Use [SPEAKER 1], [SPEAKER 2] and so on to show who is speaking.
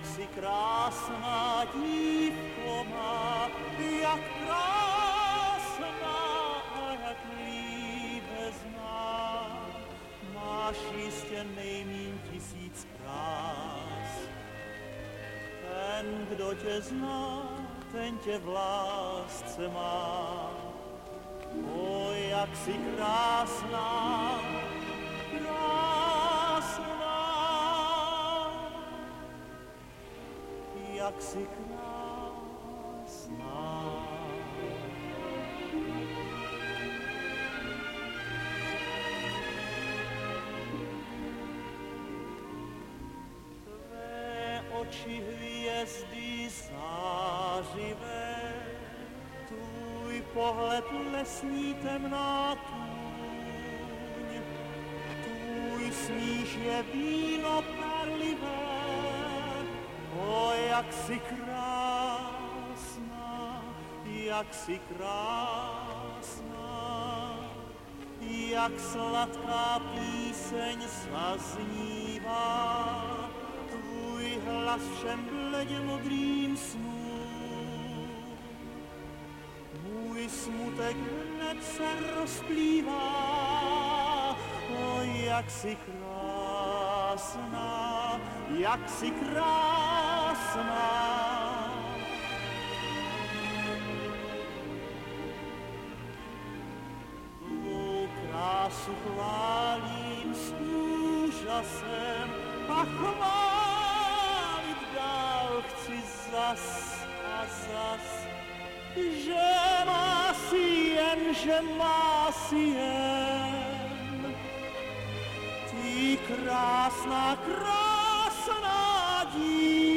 [SPEAKER 1] si krásná dívko má, jak krásná a jak líbezná. Máš jistě nejmín tisíc krás. Ten, kdo tě zná, ten tě v lásce má. O, jak si krásná, jak si krásná. Tvé oči hvězdy zářivé, tvůj pohled lesní temná tůň, tvůj smíš je víno perlivé, jak si krásná, jak si krásná, jak sladká píseň zaznívá, tvůj hlas všem bledě modrým snům. Můj smutek hned se rozplývá, o, jak si krásná, jak si krásná. Tvou krásu chválím s úžasem a chválit dál chci zas a zas, že má si jen, že má si jen. Ty krásná, krásná dívka,